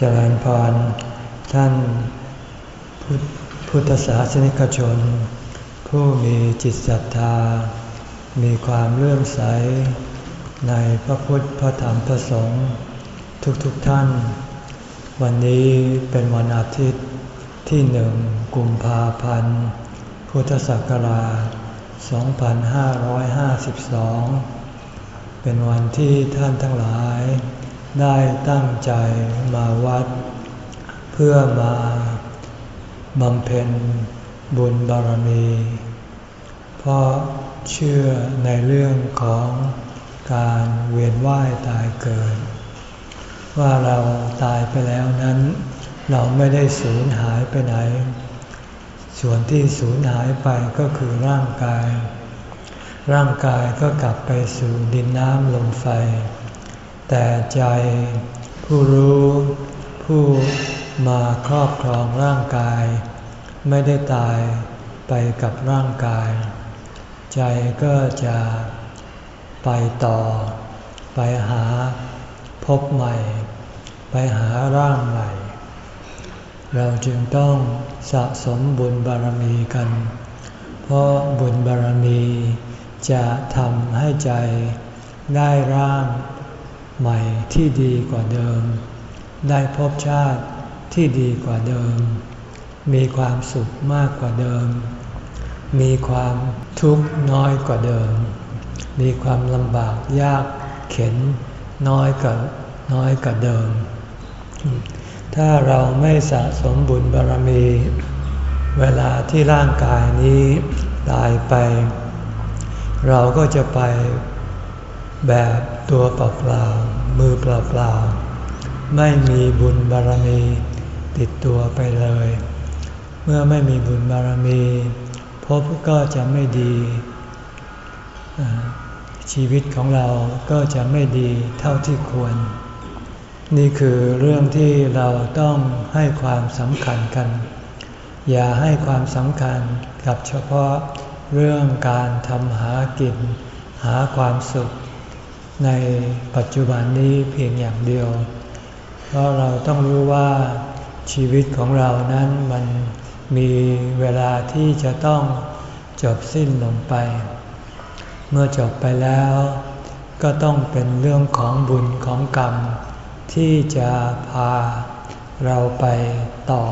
เจริญพร ท่านพุทธศาสนิกชน ผู้มีจิตศรัทธา มีความเลื่อมใส ในพระพุทธพระธรรมพระสงฆ์ทุกๆทท่าน วันนี้เป็นวันอาทิตย์ที่หนึ่งกุมภาพันธ์ พุทธศักราช 2552 เป็นวันที่ท่านทั้งหลาย ได้ตั้งใจมาวัด เพื่อมาบำเพ็ญบุญบารมี เพราะเชื่อในเรื่องของการเวียนว่ายตายเกิด ว่าเราตายไปแล้วนั้น เราไม่ได้สูญหายไปไหน ส่วนที่สูญหายไปก็คือร่างกาย ร่างกายก็กลับไปสู่ดินน้ำลมไฟ แต่ใจผู้รู้ผู้มาครอบครองร่างกาย ไม่ได้ตายไปกับร่างกาย ใจก็จะไปต่อ ไปหาพบใหม่ ไปหาร่างใหม่ เราจึงต้องสะสมบุญบารมีกัน เพราะบุญบารมีจะทำให้ใจได้ร่าง ใหม่ที่ดีกว่าเดิม ได้พบชาติที่ดีกว่าเดิม มีความสุขมากกว่าเดิม มีความทุกข์น้อยกว่าเดิม มีความลำบากยากเข็นน้อยกว่าน้อยกว่าเดิม ถ้าเราไม่สะสมบุญบารมี เวลาที่ร่างกายนี้ตายไป เราก็จะไป แบบตัวเปล่าๆมือเปล่าๆไม่มีบุญบารมีติดตัวไปเลย เมื่อไม่มีบุญบารมีพบก็จะไม่ดี ชีวิตของเราก็จะไม่ดีเท่าที่ควร นี่คือเรื่องที่เราต้องให้ความสำคัญกัน อย่าให้ความสำคัญกับเฉพาะเรื่องการทำหากิน หาความสุข ในปัจจุบันนี้เพียงอย่างเดียว เพราะเราต้องรู้ว่าชีวิตของเรานั้นมันมีเวลาที่จะต้องจบสิ้นลงไป เมื่อจบไปแล้ว ก็ต้องเป็นเรื่องของบุญของกรรม ที่จะพาเราไปต่อ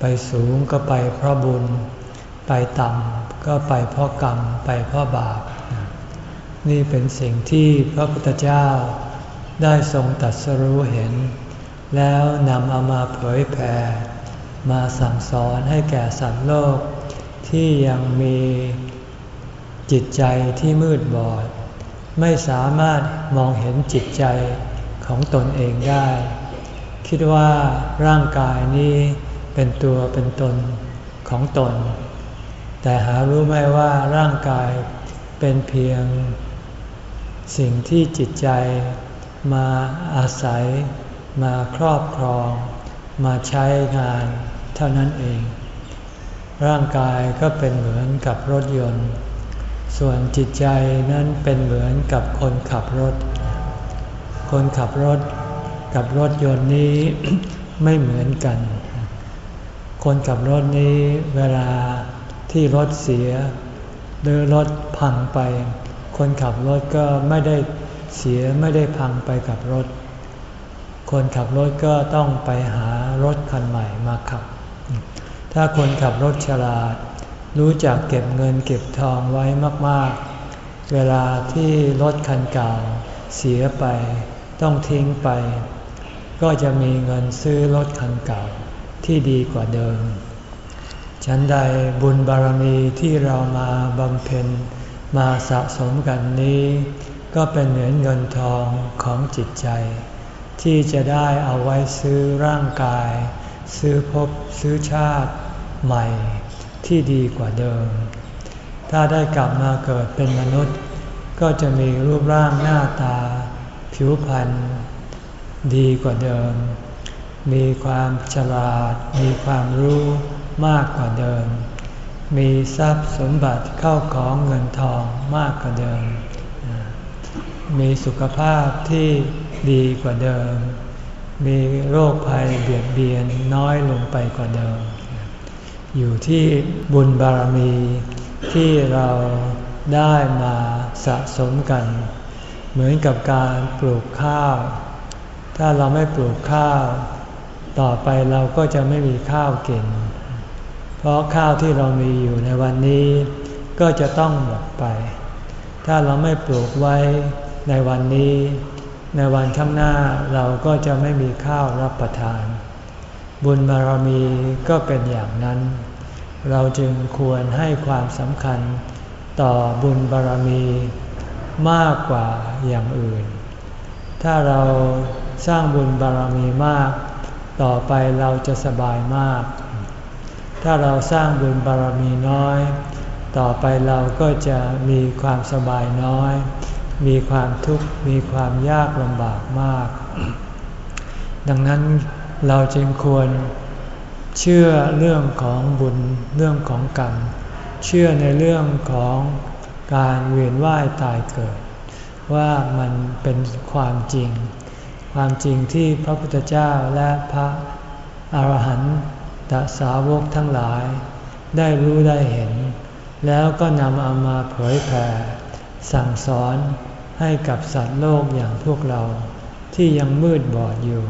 ไปสูงก็ไปเพราะบุญ ไปต่ำก็ไปเพราะกรรมไปเพราะบาป นี่เป็นสิ่งที่พระพุทธเจ้าได้ทรงตัดสรู้เห็น แล้วนำเอามาเผยแผ่ มาสั่งสอนให้แก่สัตว์โลก ที่ยังมีจิตใจที่มืดบอด ไม่สามารถมองเห็นจิตใจของตนเองได้ คิดว่าร่างกายนี้เป็นตัวเป็นตนของตน แต่หารู้ไหมว่าร่างกายเป็นเพียง สิ่งที่จิตใจมาอาศัย มาครอบครอง มาใช้งานเท่านั้นเอง ร่างกายก็เป็นเหมือนกับรถยนต์ ส่วนจิตใจนั้นเป็นเหมือนกับคนขับรถ คนขับรถกับรถยนต์นี้ไม่เหมือนกัน คนขับรถนี้เวลาที่รถเสีย หรือรถพังไป คนขับรถก็ไม่ได้เสียไม่ได้พังไปกับรถ คนขับรถก็ต้องไปหารถคันใหม่มาขับ ถ้าคนขับรถฉลาด รู้จักเก็บเงินเก็บทองไว้มากๆ เวลาที่รถคันเก่าเสียไปต้องทิ้งไป ก็จะมีเงินซื้อรถคันเก่าที่ดีกว่าเดิม ฉันใดบุญบารมีที่เรามาบำเพ็ญ มาสะสมกันนี้ ก็เป็นเหมือนเงินทองของจิตใจ ที่จะได้เอาไว้ซื้อร่างกาย ซื้อภพซื้อชาติใหม่ที่ดีกว่าเดิม ถ้าได้กลับมาเกิดเป็นมนุษย์ ก็จะมีรูปร่างหน้าตา ผิวพรรณดีกว่าเดิม มีความฉลาด มีความรู้มากกว่าเดิม มีทรัพย์สมบัติเข้าของเงินทองมากกว่าเดิม มีสุขภาพที่ดีกว่าเดิม มีโรคภัยเบียดเบียนน้อยลงไปกว่าเดิม อยู่ที่บุญบารมีที่เราได้มาสะสมกัน เหมือนกับการปลูกข้าว ถ้าเราไม่ปลูกข้าว ต่อไปเราก็จะไม่มีข้าวกิน เพราะข้าวที่เรามีอยู่ในวันนี้ ก็จะต้องหมดไป ถ้าเราไม่ปลูกไว้ในวันนี้ ในวันข้างหน้าเราก็จะไม่มีข้าวรับประทาน บุญบารมีก็เป็นอย่างนั้น เราจึงควรให้ความสำคัญต่อบุญบารมีมากกว่าอย่างอื่น ถ้าเราสร้างบุญบารมีมาก ต่อไปเราจะสบายมาก ถ้าเราสร้างบุญบารมีน้อย ต่อไปเราก็จะมีความสบายน้อย มีความทุกข์มีความยากลำบากมาก ดังนั้นเราจึงควรเชื่อเรื่องของบุญเรื่องของกรรม เชื่อในเรื่องของการเวียนว่ายตายเกิด ว่ามันเป็นความจริง ความจริงที่พระพุทธเจ้าและพระอาหารหันต ตสาวกทั้งหลาย ได้รู้ได้เห็น แล้วก็นำเอามาเผยแผ่ สั่งสอนให้กับสัตว์โลกอย่างพวกเรา ที่ยังมืดบอดอยู่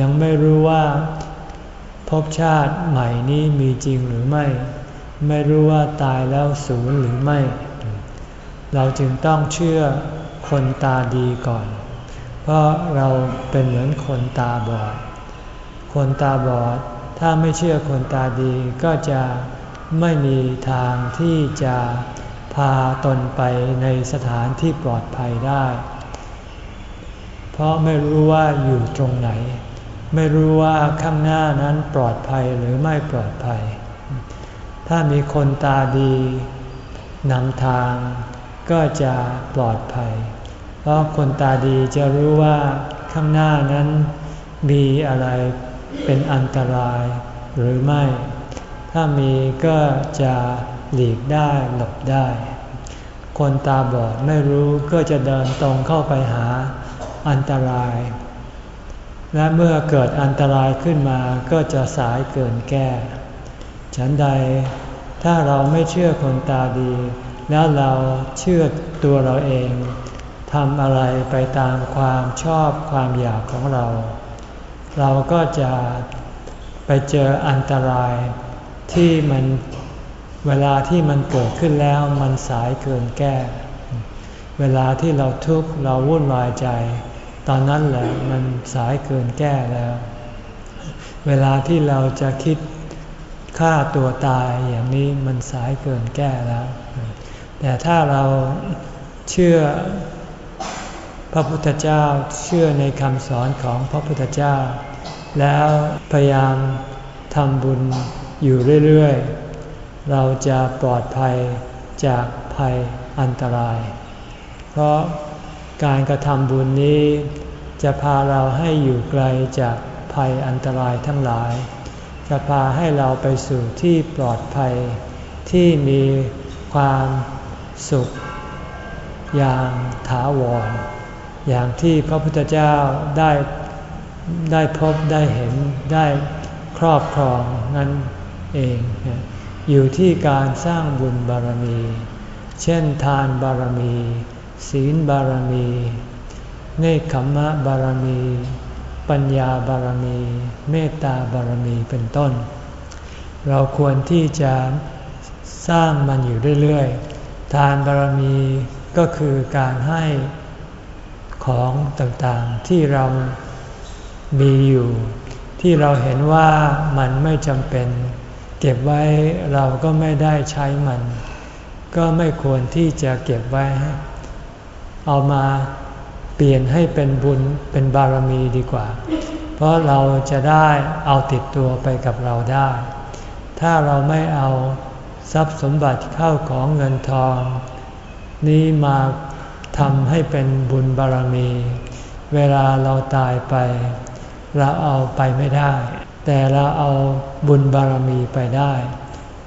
ยังไม่รู้ว่าภพชาติใหม่นี้มีจริงหรือไม่ ไม่รู้ว่าตายแล้วสูญหรือไม่ เราจึงต้องเชื่อคนตาดีก่อน เพราะเราเป็นเหมือนคนตาบอด คนตาบอด ถ้าไม่เชื่อคนตาดีก็จะไม่มีทางที่จะพาตนไปในสถานที่ปลอดภัยได้ เพราะไม่รู้ว่าอยู่ตรงไหน ไม่รู้ว่าข้างหน้านั้นปลอดภัยหรือไม่ปลอดภัย ถ้ามีคนตาดีนำทางก็จะปลอดภัย เพราะคนตาดีจะรู้ว่าข้างหน้านั้นมีอะไร เป็นอันตรายหรือไม่ ถ้ามีก็จะหลีกได้หลบได้ คนตาบอดไม่รู้ก็จะเดินตรงเข้าไปหาอันตราย และเมื่อเกิดอันตรายขึ้นมาก็จะสายเกินแก้ ฉันใดถ้าเราไม่เชื่อคนตาดี แล้วเราเชื่อตัวเราเองทำอะไรไปตามความชอบความอยากของเรา เราก็จะไปเจออันตรายที่มันเวลาที่มันเกิดขึ้นแล้วมันสายเกินแก้ เวลาที่เราทุกข์เราวุ่นวายใจ ตอนนั้นแหละมันสายเกินแก้แล้ว เวลาที่เราจะคิดฆ่าตัวตายอย่างนี้มันสายเกินแก้แล้ว แต่ถ้าเราเชื่อพระพุทธเจ้าเชื่อในคำสอนของพระพุทธเจ้า แล้วพยายามทำบุญอยู่เรื่อยๆ เราจะปลอดภัยจากภัยอันตราย เพราะการกระทำบุญนี้ จะพาเราให้อยู่ไกลจากภัยอันตรายทั้งหลาย จะพาให้เราไปสู่ที่ปลอดภัย ที่มีความสุข อย่างถาวร อย่างที่พระพุทธเจ้าได้ ได้พบได้เห็นได้ครอบครองนั่นเอง อยู่ที่การสร้างบุญบารมี เช่นทานบารมี ศีลบารมี เนคขมมะบารมี ปัญญาบารมี เมตตาบารมีเป็นต้น เราควรที่จะสร้างมันอยู่เรื่อยๆ ทานบารมีก็คือการให้ของต่างๆที่เรา มีอยู่ ที่เราเห็นว่ามันไม่จำเป็น เก็บไว้เราก็ไม่ได้ใช้มัน ก็ไม่ควรที่จะเก็บไว้ เอามาเปลี่ยนให้เป็นบุญเป็นบารมีดีกว่า เพราะเราจะได้เอาติดตัวไปกับเราได้ ถ้าเราไม่เอาทรัพย์สมบัติเข้าของเงินทอง นี้มาทำให้เป็นบุญบารมี เวลาเราตายไป เราเอาไปไม่ได้ แต่เราเอาบุญบารมีไปได้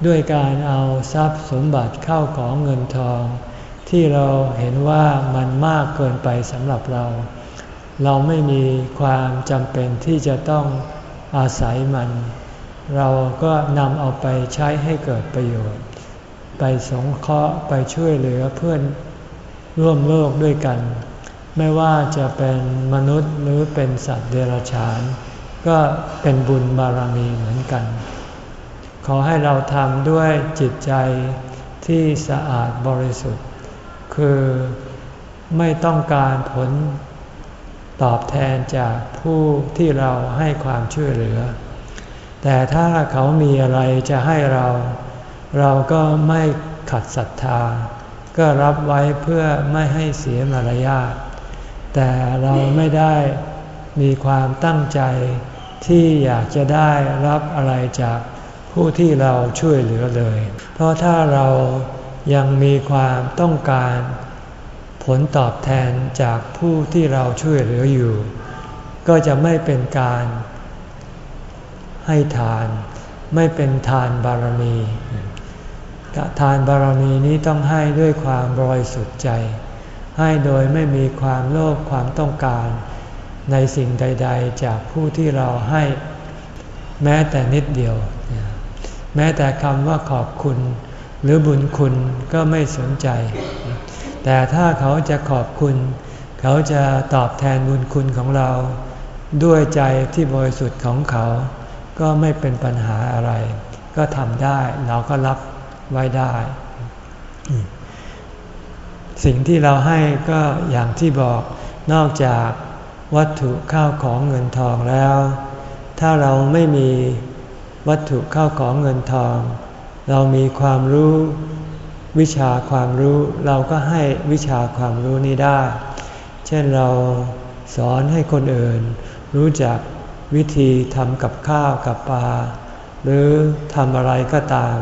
ด้วยการเอาทรัพย์สมบัติเข้าของเงินทอง ที่เราเห็นว่ามันมากเกินไปสำหรับเรา เราไม่มีความจำเป็นที่จะต้องอาศัยมัน เราก็นำเอาไปใช้ให้เกิดประโยชน์ ไปสงเคราะห์ไปช่วยเหลือเพื่อนร่วมโลกด้วยกัน ไม่ว่าจะเป็นมนุษย์หรือเป็นสัตว์เดรัจฉาน ก็เป็นบุญบารมีเหมือนกัน ขอให้เราทำด้วยจิตใจที่สะอาดบริสุทธิ์ คือไม่ต้องการผลตอบแทนจากผู้ที่เราให้ความช่วยเหลือ แต่ถ้าเขามีอะไรจะให้เรา เราก็ไม่ขัดศรัทธา ก็รับไว้เพื่อไม่ให้เสียมารยาท แต่เราไม่ได้มีความตั้งใจที่อยากจะได้รับอะไรจากผู้ที่เราช่วยเหลือเลย เพราะถ้าเรายังมีความต้องการผลตอบแทนจากผู้ที่เราช่วยเหลืออยู่ ก็จะไม่เป็นการให้ทานไม่เป็นทานบารมี ทานบารมีนี้ต้องให้ด้วยความบริสุทธิ์ใจ ให้โดยไม่มีความโลภความต้องการ ในสิ่งใด ๆ จากผู้ที่เราให้ แม้แต่นิดเดียว แม้แต่คำว่าขอบคุณ หรือบุญคุณก็ไม่สนใจ แต่ถ้าเขาจะขอบคุณ เขาจะตอบแทนบุญคุณของเรา ด้วยใจที่บริสุทธิ์ของเขา ก็ไม่เป็นปัญหาอะไร ก็ทำได้เราก็รับไว้ได้ สิ่งที่เราให้ก็อย่างที่บอกนอกจากวัตถุข้าวของเงินทองแล้ว ถ้าเราไม่มีวัตถุข้าวของเงินทอง เรามีความรู้วิชาความรู้เราก็ให้วิชาความรู้นี้ได้ เช่นเราสอนให้คนอื่น รู้จักวิธีทำกับข้าวกับปลาหรือทำอะไรก็ตาม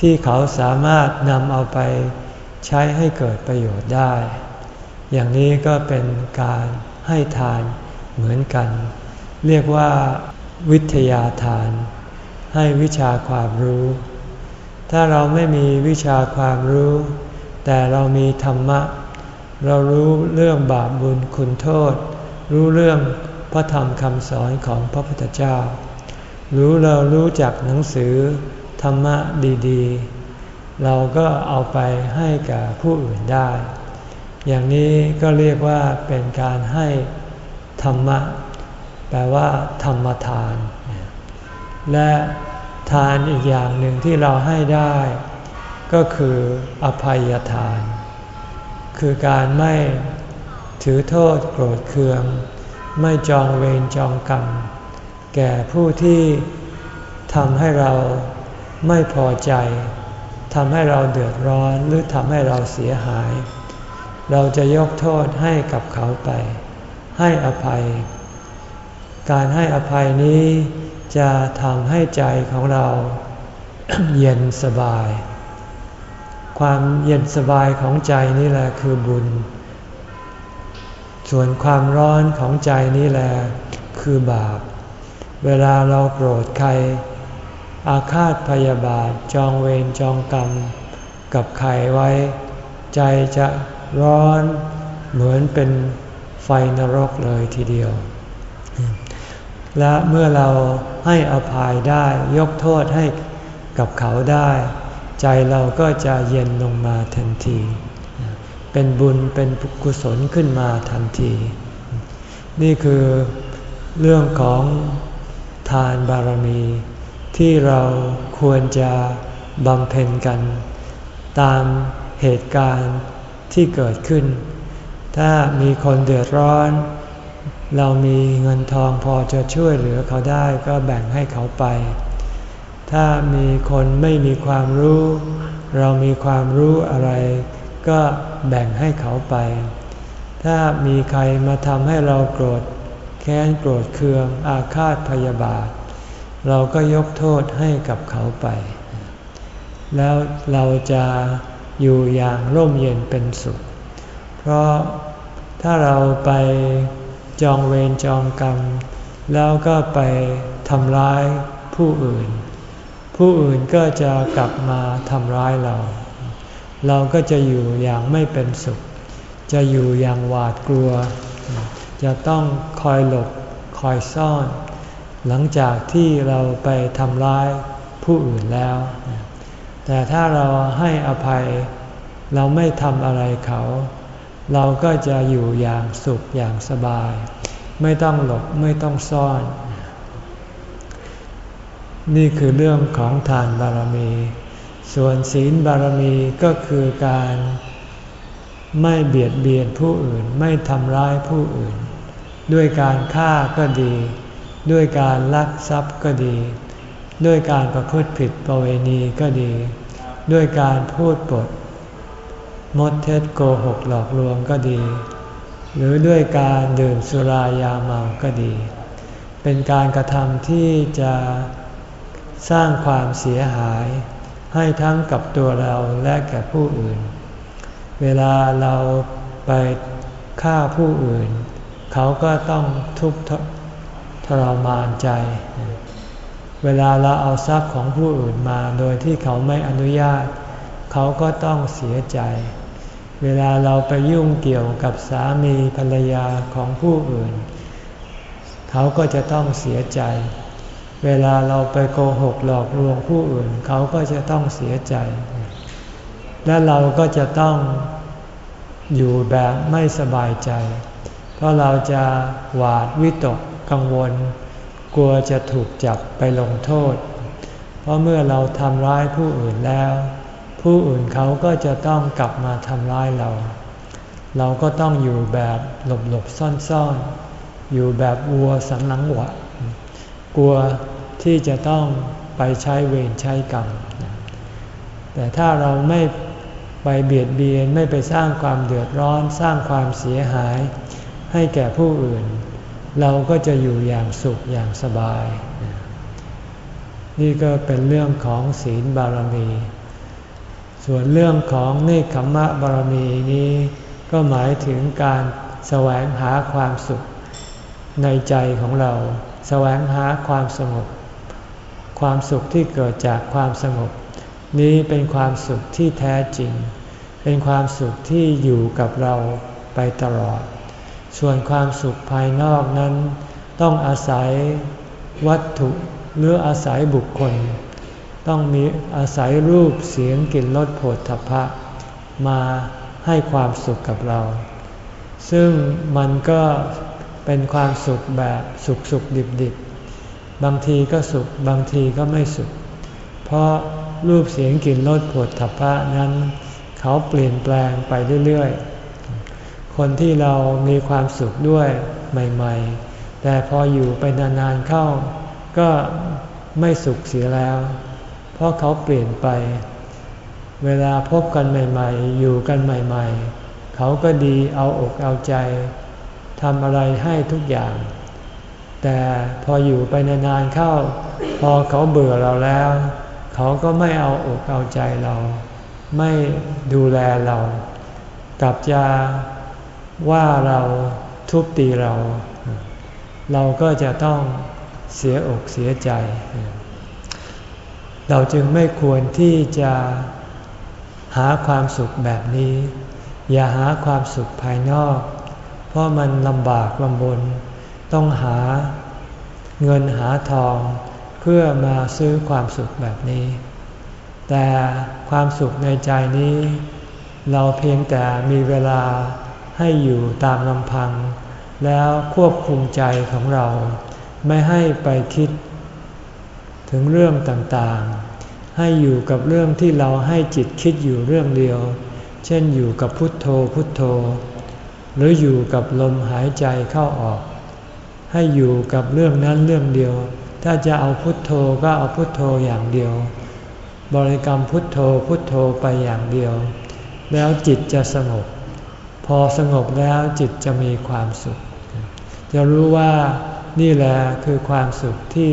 ที่เขาสามารถนำเอาไป ใช้ให้เกิดประโยชน์ได้ อย่างนี้ก็เป็นการให้ทานเหมือนกัน เรียกว่า วิทยาทาน ให้วิชาความรู้ ถ้าเราไม่มีวิชาความรู้ แต่เรามีธรรมะ เรารู้เรื่องบาปบุญคุณโทษ รู้เรื่องพระธรรมคำสอนของพระพุทธเจ้า รู้เรารู้จักหนังสือธรรมะดี ๆ เราก็เอาไปให้กับผู้อื่นได้ อย่างนี้ก็เรียกว่าเป็นการให้ธรรมะ แปลว่า ธรรมทาน และทานอีกอย่างหนึ่งที่เราให้ได้ ก็คืออภัยทาน คือการไม่ถือโทษโกรธเคือง ไม่จองเวรจองกรรม แก่ผู้ที่ทำให้เราไม่พอใจ ทำให้เราเดือดร้อนหรือทำให้เราเสียหาย เราจะยกโทษให้กับเขาไป ให้อภัย การให้อภัยนี้จะทำให้ใจของเราเย็นสบาย ความเย็นสบายของใจนี่แหละคือบุญ ส่วนความร้อนของใจนี่แหละคือบาป เวลาเราโกรธใคร อาฆาตพยาบาทจองเวรจองกรรม กับใครไว้ ใจจะร้อนเหมือนเป็นไฟนรกเลยทีเดียว และเมื่อเราให้อภัยได้ยกโทษให้กับเขาได้ ใจเราก็จะเย็นลงมาทันที เป็นบุญเป็นกุศลขึ้นมาทันที นี่คือเรื่องของทานบารมี ที่เราควรจะบำเพ็ญกัน ตามเหตุการณ์ที่เกิดขึ้น ถ้ามีคนเดือดร้อน เรามีเงินทองพอจะช่วยเหลือเขาได้ก็แบ่งให้เขาไป ถ้ามีคนไม่มีความรู้ เรามีความรู้อะไร ก็แบ่งให้เขาไป ถ้ามีใครมาทำให้เราโกรธแค้นโกรธเคืองอาฆาตพยาบาท เราก็ยกโทษให้กับเขาไป แล้วเราจะอยู่อย่างร่มเย็นเป็นสุข เพราะถ้าเราไปจองเวรจองกรรม แล้วก็ไปทำร้ายผู้อื่น ผู้อื่นก็จะกลับมาทำร้ายเรา เราก็จะอยู่อย่างไม่เป็นสุข จะอยู่อย่างหวาดกลัว จะต้องคอยหลบคอยซ่อน หลังจากที่เราไปทำร้ายผู้อื่นแล้ว แต่ถ้าเราให้อภัย เราไม่ทำอะไรเขา เราก็จะอยู่อย่างสุขอย่างสบาย ไม่ต้องหลบไม่ต้องซ่อน นี่คือเรื่องของทานบารมี ส่วนศีลบารมีก็คือการไม่เบียดเบียนผู้อื่นไม่ทำร้ายผู้อื่น ด้วยการฆ่าก็ดี ด้วยการลักทรัพย์ก็ดี ด้วยการประพฤติผิดประเวณีก็ดี ด้วยการพูดปด มดเท็จโกหกหลอกลวงก็ดี หรือด้วยการดื่มสุรายาเมาก็ดี เป็นการกระทำที่จะสร้างความเสียหาย ให้ทั้งกับตัวเราและแก่ผู้อื่น เวลาเราไปฆ่าผู้อื่น เขาก็ต้องทุกข์ รมานใจ เวลาเราเอาทรัพย์ของผู้อื่นมาโดยที่เขาไม่อนุญาต เขาก็ต้องเสียใจ เวลาเราไปยุ่งเกี่ยวกับสามีภรรยาของผู้อื่น เขาก็จะต้องเสียใจ เวลาเราไปโกหกหลอกลวงผู้อื่น เขาก็จะต้องเสียใจ และเราก็จะต้องอยู่แบบไม่สบายใจ เพราะเราจะหวาดวิตก กังวล กลัวจะถูกจับไปลงโทษ เพราะเมื่อเราทำร้ายผู้อื่นแล้ว ผู้อื่นเขาก็จะต้องกลับมาทำร้ายเรา เราก็ต้องอยู่แบบหลบหลบซ่อนซ่อนอยู่แบบวัวสันหลังหวะ กลัวที่จะต้องไปใช้เวรใช้กรรม แต่ถ้าเราไม่ไปเบียดเบียนไม่ไปสร้างความเดือดร้อนสร้างความเสียหาย ให้แก่ผู้อื่น เราก็จะอยู่อย่างสุขอย่างสบาย นี่ก็เป็นเรื่องของศีลบารมี ส่วนเรื่องของเนคขมะบารมีนี้ ก็หมายถึงการแสวงหาความสุขในใจของเรา แสวงหาความสงบ ความสุขที่เกิดจากความสงบ นี้เป็นความสุขที่แท้จริง เป็นความสุขที่อยู่กับเราไปตลอด ส่วนความสุขภายนอกนั้น ต้องอาศัยวัตถุหรืออาศัยบุคคล ต้องมีอาศัยรูปเสียงกลิ่นรสโผฏฐัพพะ มาให้ความสุขกับเรา ซึ่งมันก็เป็นความสุขแบบสุขสุขดิบดิบบางทีก็สุขบางทีก็ไม่สุข เพราะรูปเสียงกลิ่นรสโผฏฐัพพะนั้น เขาเปลี่ยนแปลงไปเรื่อยๆ คนที่เรามีความสุขด้วยใหม่ ๆ แต่พออยู่ไปนานๆเข้า ก็ไม่สุขเสียแล้ว เพราะเขาเปลี่ยนไป เวลาพบกันใหม่ ๆ อยู่กันใหม่ ๆ เขาก็ดีเอาอกเอาใจทำอะไรให้ทุกอย่าง แต่พออยู่ไปนานๆเข้า พอเขาเบื่อเราแล้ว เขาก็ไม่เอาอกเอาใจเรา ไม่ดูแลเรา กลับจะ ว่าเราทุบตีเรา เราก็จะต้องเสียอกเสียใจ เราจึงไม่ควรที่จะหาความสุขแบบนี้ อย่าหาความสุขภายนอก เพราะมันลำบากลำบน ต้องหาเงินหาทอง เพื่อมาซื้อความสุขแบบนี้ แต่ความสุขในใจนี้ เราเพียงแต่มีเวลา ให้อยู่ตามลำพัง แล้วควบคุมใจของเรา ไม่ให้ไปคิด ถึงเรื่องต่างๆ ให้อยู่กับเรื่องที่เราให้จิตคิดอยู่เรื่องเดียว เช่นอยู่กับพุทโธพุทโธ หรืออยู่กับลมหายใจเข้าออก ให้อยู่กับเรื่องนั้นเรื่องเดียว ถ้าจะเอาพุทโธก็เอาพุทโธอย่างเดียว บริกรรมพุทโธพุทโธไปอย่างเดียว แล้วจิตจะสงบ พอสงบแล้วจิตจะมีความสุข จะรู้ว่านี่แหละคือความสุขที่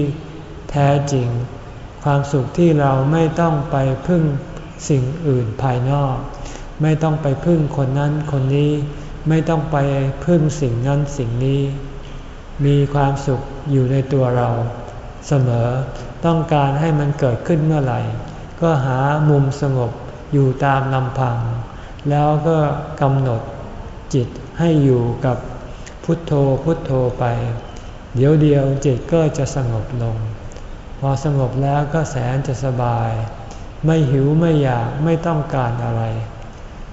แท้จริง ความสุขที่เราไม่ต้องไปพึ่งสิ่งอื่นภายนอก ไม่ต้องไปพึ่งคนนั้นคนนี้ ไม่ต้องไปพึ่งสิ่งนั้นสิ่งนี้ มีความสุขอยู่ในตัวเราเสมอ ต้องการให้มันเกิดขึ้นเมื่อไหร่ ก็หามุมสงบอยู่ตามลำพัง แล้วก็กำหนด จิตให้อยู่กับพุทโธพุทโธไป เดี๋ยวเดียวจิตก็จะสงบลง พอสงบแล้วก็แสนจะสบาย ไม่หิวไม่อยากไม่ต้องการอะไร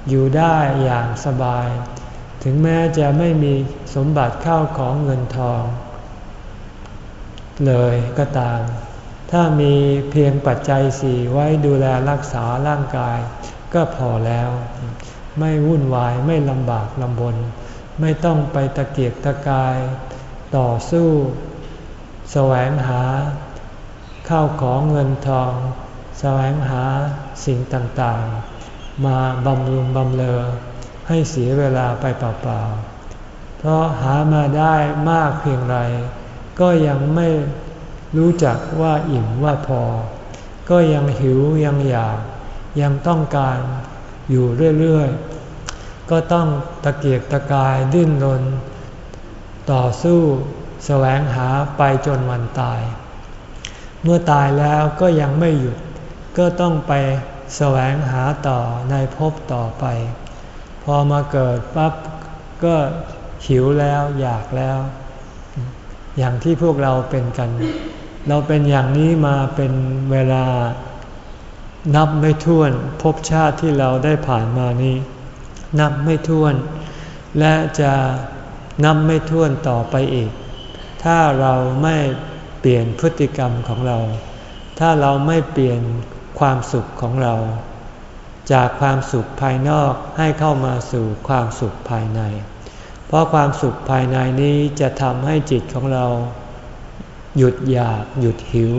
อยู่ได้อย่างสบาย ถึงแม้จะไม่มีสมบัติเข้าของเงินทอง เลยก็ตาม ถ้ามีเพียงปัจจัยสี่ไว้ดูแลรักษาร่างกาย ก็พอแล้ว ไม่วุ่นวายไม่ลำบากลำบน ไม่ต้องไปตะเกียกตะกาย ต่อสู้ แสวงหา ข้าวของเงินทอง แสวงหาสิ่งต่างๆ มาบำรุงบำเลอให้เสียเวลาไปเปล่าๆ เพราะหามาได้มากเพียงไร ก็ยังไม่รู้จักว่าอิ่มว่าพอ ก็ยังหิวยังอยากยังต้องการ อยู่เรื่อยๆ ก็ต้องตะเกียกตะกายดิ้นรน ต่อสู้แสวงหาไปจนวันตาย เมื่อตายแล้วก็ยังไม่หยุด ก็ต้องไปแสวงหาต่อในภพต่อไป พอมาเกิดปั๊บก็หิวแล้วอยากแล้ว อย่างที่พวกเราเป็นกัน เราเป็นอย่างนี้มาเป็นเวลา นับไม่ถ้วนภพชาติที่เราได้ผ่านมานี้ นับไม่ถ้วน และจะนับไม่ถ้วนต่อไปอีก ถ้าเราไม่เปลี่ยนพฤติกรรมของเรา ถ้าเราไม่เปลี่ยนความสุขของเรา จากความสุขภายนอกให้เข้ามาสู่ความสุขภายใน เพราะความสุขภายในนี้จะทำให้จิตของเรา หยุดอยากหยุดหิว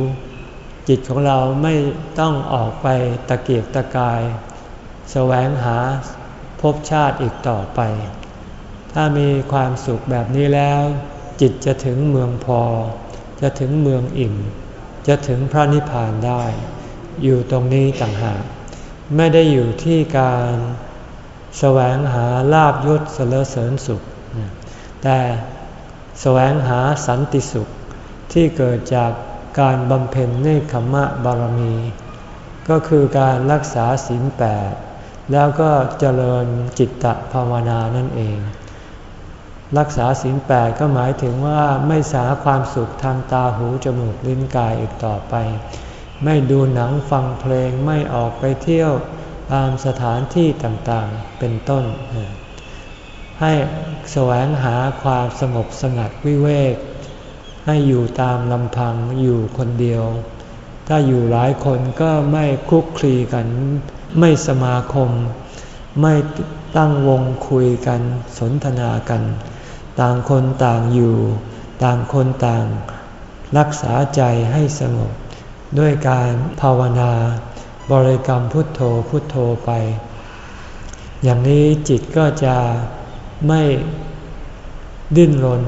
จิตของเราไม่ต้องออกไปตะเกียกตะกาย แสวงหาภพชาติอีกต่อไป ถ้ามีความสุขแบบนี้แล้ว จิตจะถึงเมืองพอ จะถึงเมืองอิ่ม จะถึงพระนิพพานได้ อยู่ตรงนี้ต่างหากไม่ได้อยู่ที่การแสวงหาลาบยศสรเสริญสุข แต่แสวงหาสันติสุขที่เกิดจาก การบำเพ็ญเนคขมะบารมี ก็คือการรักษาศีลแปดแล้วก็เจริญจิตตภาวนานั่นเอง รักษาศีลแปดก็หมายถึงว่าไม่สาความสุขทางตาหูจมูกลิ้นกายอีกต่อไป ไม่ดูหนังฟังเพลงไม่ออกไปเที่ยวตามสถานที่ต่างๆเป็นต้น ให้แสวงหาความสงบสงัดวิเวก ให้อยู่ตามลำพังอยู่คนเดียว ถ้าอยู่หลายคนก็ไม่คุกคลีกัน ไม่สมาคม ไม่ตั้งวงคุยกันสนทนากัน ต่างคนต่างอยู่ ต่างคนต่าง รักษาใจให้สงบ ด้วยการภาวนาบริกรรมพุทโธพุทโธไป อย่างนี้จิตก็จะไม่ดิ้นรน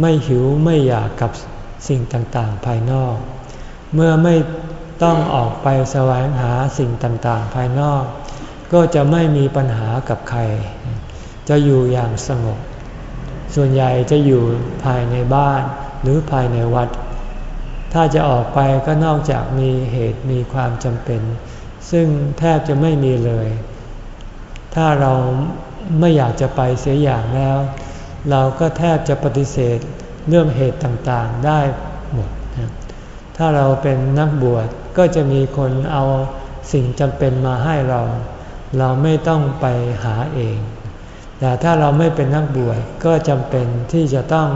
ไม่หิวไม่อยากกับสิ่งต่างๆ ภายนอก เมื่อไม่ต้องออกไปแสวงหาสิ่งต่างๆ ภายนอก ก็จะไม่มีปัญหากับใคร จะอยู่อย่างสงบ ส่วนใหญ่จะอยู่ภายในบ้านหรือภายในวัด ถ้าจะออกไปก็นอกจากมีเหตุมีความจำเป็น ซึ่งแทบจะไม่มีเลย ถ้าเราไม่อยากจะไปเสียอย่างแล้ว เราก็แทบจะปฏิเสธเรื่องเหตุต่างๆได้หมดถ้าเราเป็นนักบวชก็จะมีคนเอาสิ่งจำเป็นมาให้เรา เราไม่ต้องไปหาเอง แต่ถ้าเราไม่เป็นนักบวชก็จำเป็นที่จะต้อง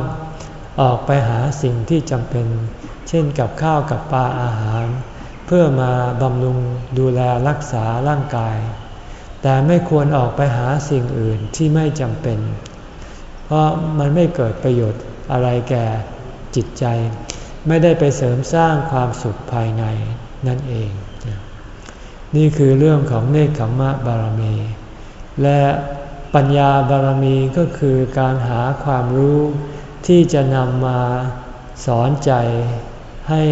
ออกไปหาสิ่งที่จำเป็น เช่นกับข้าวกับปลาอาหาร เพื่อมาบำรุงดูแลรักษาร่างกาย แต่ไม่ควรออกไปหาสิ่งอื่นที่ไม่จำเป็น เพราะมันไม่เกิดประโยชน์อะไรแก่จิตใจ ไม่ได้ไปเสริมสร้างความสุขภายในนั่นเอง นี่คือเรื่องของเนคขมมะบารมี และปัญญาบารมีก็คือการหาความรู้ที่จะนำมาสอนใจให้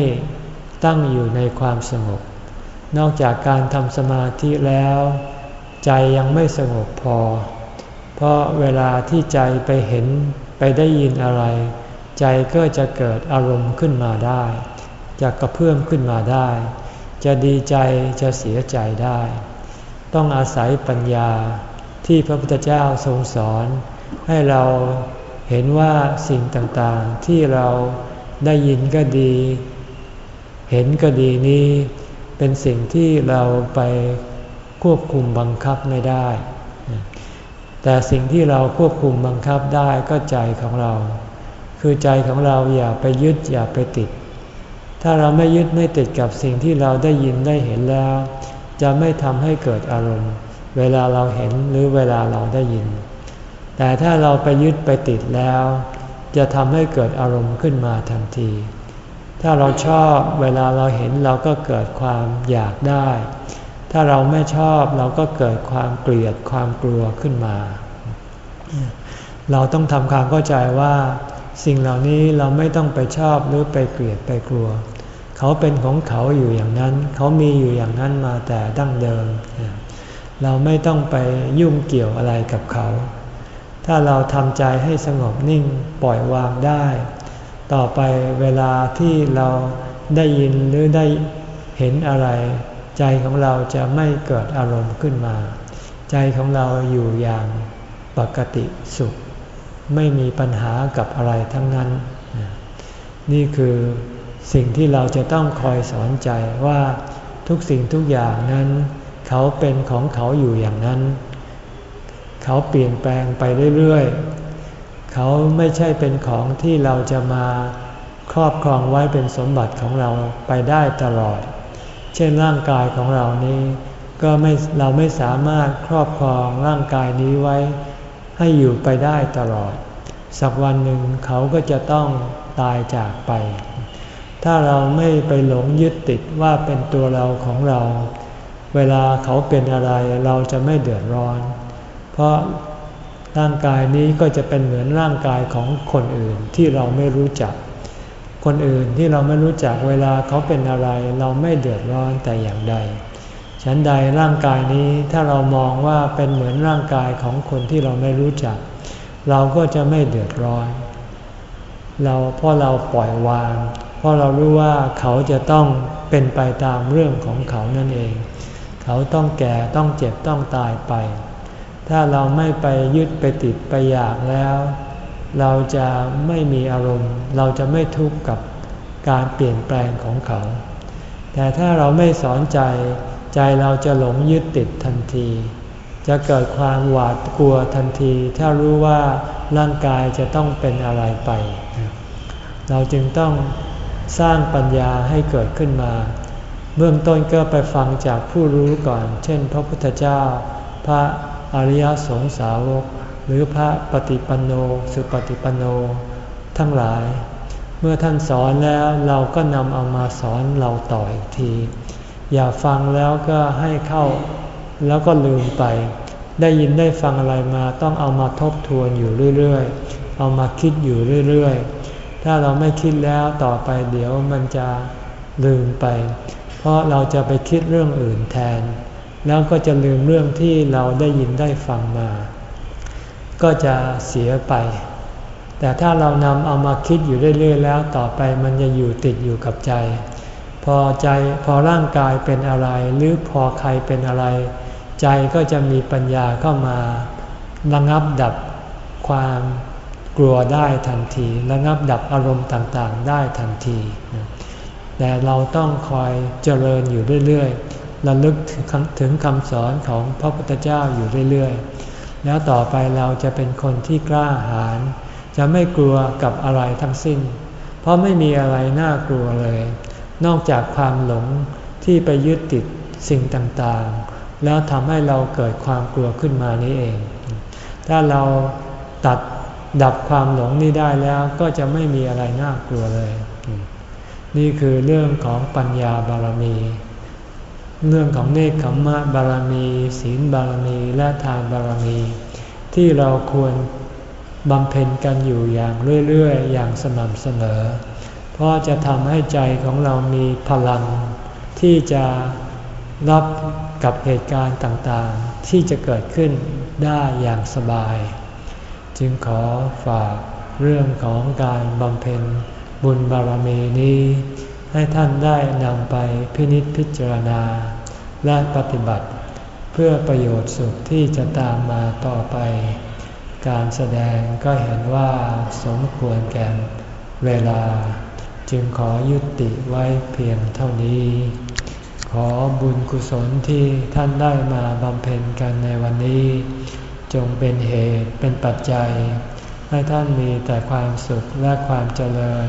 ตั้งอยู่ในความสงบ นอกจากการทำสมาธิแล้ว ใจยังไม่สงบพอ เพราะเวลาที่ใจไปเห็นไปได้ยินอะไร ใจก็จะเกิดอารมณ์ขึ้นมาได้ จะกระเพื่อมขึ้นมาได้ จะดีใจจะเสียใจได้ ต้องอาศัยปัญญาที่พระพุทธเจ้าทรงสอน ให้เราเห็นว่าสิ่งต่างๆที่เราได้ยินก็ดี เห็นก็ดีนี้ เป็นสิ่งที่เราไปควบคุมบังคับไม่ได้ แต่สิ่งที่เราควบคุมบังคับได้ก็ใจของเรา คือใจของเราอย่าไปยึดอย่าไปติด ถ้าเราไม่ยึดไม่ติดกับสิ่งที่เราได้ยินได้เห็นแล้ว จะไม่ทำให้เกิดอารมณ์ เวลาเราเห็นหรือเวลาเราได้ยิน แต่ถ้าเราไปยึดไปติดแล้ว จะทำให้เกิดอารมณ์ขึ้นมาทันที ถ้าเราชอบเวลาเราเห็นเราก็เกิดความอยากได้ ถ้าเราไม่ชอบเราก็เกิดความเกลียดความกลัวขึ้นมา เราต้องทำความเข้าใจว่าสิ่งเหล่านี้เราไม่ต้องไปชอบหรือไปเกลียดไปกลัว เขาเป็นของเขาอยู่อย่างนั้น เขามีอยู่อย่างนั้นมาแต่ดั้งเดิม เราไม่ต้องไปยุ่งเกี่ยวอะไรกับเขา ถ้าเราทำใจให้สงบนิ่งปล่อยวางได้ ต่อไปเวลาที่เราได้ยินหรือได้เห็นอะไร ใจของเราจะไม่เกิดอารมณ์ขึ้นมา ใจของเราอยู่อย่างปกติสุข ไม่มีปัญหากับอะไรทั้งนั้น นี่คือสิ่งที่เราจะต้องคอยสอนใจว่าทุกสิ่งทุกอย่างนั้น เขาเป็นของเขาอยู่อย่างนั้น เขาเปลี่ยนแปลงไปเรื่อยๆ เขาไม่ใช่เป็นของที่เราจะมาครอบครองไว้เป็นสมบัติของเราไปได้ตลอด เช่นร่างกายของเรานี้ ก็ไม่เราไม่สามารถครอบครองร่างกายนี้ไว้ ให้อยู่ไปได้ตลอด สักวันหนึ่งเขาก็จะต้องตายจากไป ถ้าเราไม่ไปหลงยึดติดว่าเป็นตัวเราของเรา เวลาเขาเป็นอะไรเราจะไม่เดือดร้อน เพราะร่างกายนี้ก็จะเป็นเหมือนร่างกายของคนอื่นที่เราไม่รู้จัก คนอื่นที่เราไม่รู้จักเวลาเขาเป็นอะไร เราไม่เดือดร้อนแต่อย่างใด ฉันใดร่างกายนี้ถ้าเรามองว่าเป็นเหมือนร่างกายของคนที่เราไม่รู้จัก เราก็จะไม่เดือดร้อน เราเพราะเราปล่อยวาง เพราะเรารู้ว่าเขาจะต้องเป็นไปตามเรื่องของเขานั่นเอง เขาต้องแก่ต้องเจ็บต้องตายไป ถ้าเราไม่ไปยึดไปติดไปอยากแล้ว เราจะไม่มีอารมณ์ เราจะไม่ทุกข์กับการเปลี่ยนแปลงของเขา แต่ถ้าเราไม่สอนใจ ใจเราจะหลงยึดติดทันที จะเกิดความหวาดกลัวทันที ถ้ารู้ว่าร่างกายจะต้องเป็นอะไรไป เราจึงต้องสร้างปัญญาให้เกิดขึ้นมา เบื้องต้นก็ไปฟังจากผู้รู้ก่อน เช่น พระพุทธเจ้า พระอริยสงสาวก หรือพระปฏิปันโนสุปฏิปันโน ทั้งหลาย เมื่อท่านสอนแล้วเราก็นำเอามาสอนเราต่ออีกที อย่าฟังแล้วก็ให้เข้าแล้วก็ลืมไป ได้ยินได้ฟังอะไรมาต้องเอามาทบทวนอยู่เรื่อยๆ เอามาคิดอยู่เรื่อยๆ ถ้าเราไม่คิดแล้วต่อไปเดี๋ยวมันจะลืมไป เพราะเราจะไปคิดเรื่องอื่นแทน แล้วก็จะลืมเรื่องที่เราได้ยินได้ฟังมา ก็จะเสียไป แต่ถ้าเรานำเอามาคิดอยู่เรื่อยๆแล้วต่อไปมันจะอยู่ติดอยู่กับใจ พอใจพอร่างกายเป็นอะไร หรือพอใครเป็นอะไร ใจก็จะมีปัญญาเข้ามาระงับดับความกลัวได้ทันทีระงับดับอารมณ์ต่างๆ ได้ทันที แต่เราต้องคอยเจริญอยู่เรื่อยๆระลึกถึงคำสอนของพระพุทธเจ้าอยู่เรื่อยๆ แล้วต่อไปเราจะเป็นคนที่กล้าหาญจะไม่กลัวกับอะไรทั้งสิ้น เพราะไม่มีอะไรน่ากลัวเลย นอกจากความหลงที่ไปยึดติดสิ่งต่างๆ แล้วทำให้เราเกิดความกลัวขึ้นมานี้เอง ถ้าเราตัดดับความหลงนี้ได้แล้วก็จะไม่มีอะไรน่ากลัวเลย นี่คือเรื่องของปัญญาบารมี เรื่องของเนคขมมะบารมี ศีลบารมีและทานบารมี ที่เราควรบำเพ็ญกันอยู่อย่างเรื่อยๆ อย่างสม่ำเสมอ เพราะจะทำให้ใจของเรามีพลัง ที่จะรับกับเหตุการณ์ต่างๆ ที่จะเกิดขึ้นได้อย่างสบาย จึงขอฝากเรื่องของการบำเพ็ญบุญบารมีนี้ ให้ท่านได้นำไปพินิจพิจารณา และปฏิบัติ เพื่อประโยชน์สุขที่จะตามมาต่อไป การแสดงก็เห็นว่าสมควรแก่เวลา จึงขอยุติไว้เพียงเท่านี้ ขอบุญกุศลที่ท่านได้มาบำเพ็ญกันในวันนี้ จงเป็นเหตุเป็นปัจจัย ให้ท่านมีแต่ความสุขและความเจริญ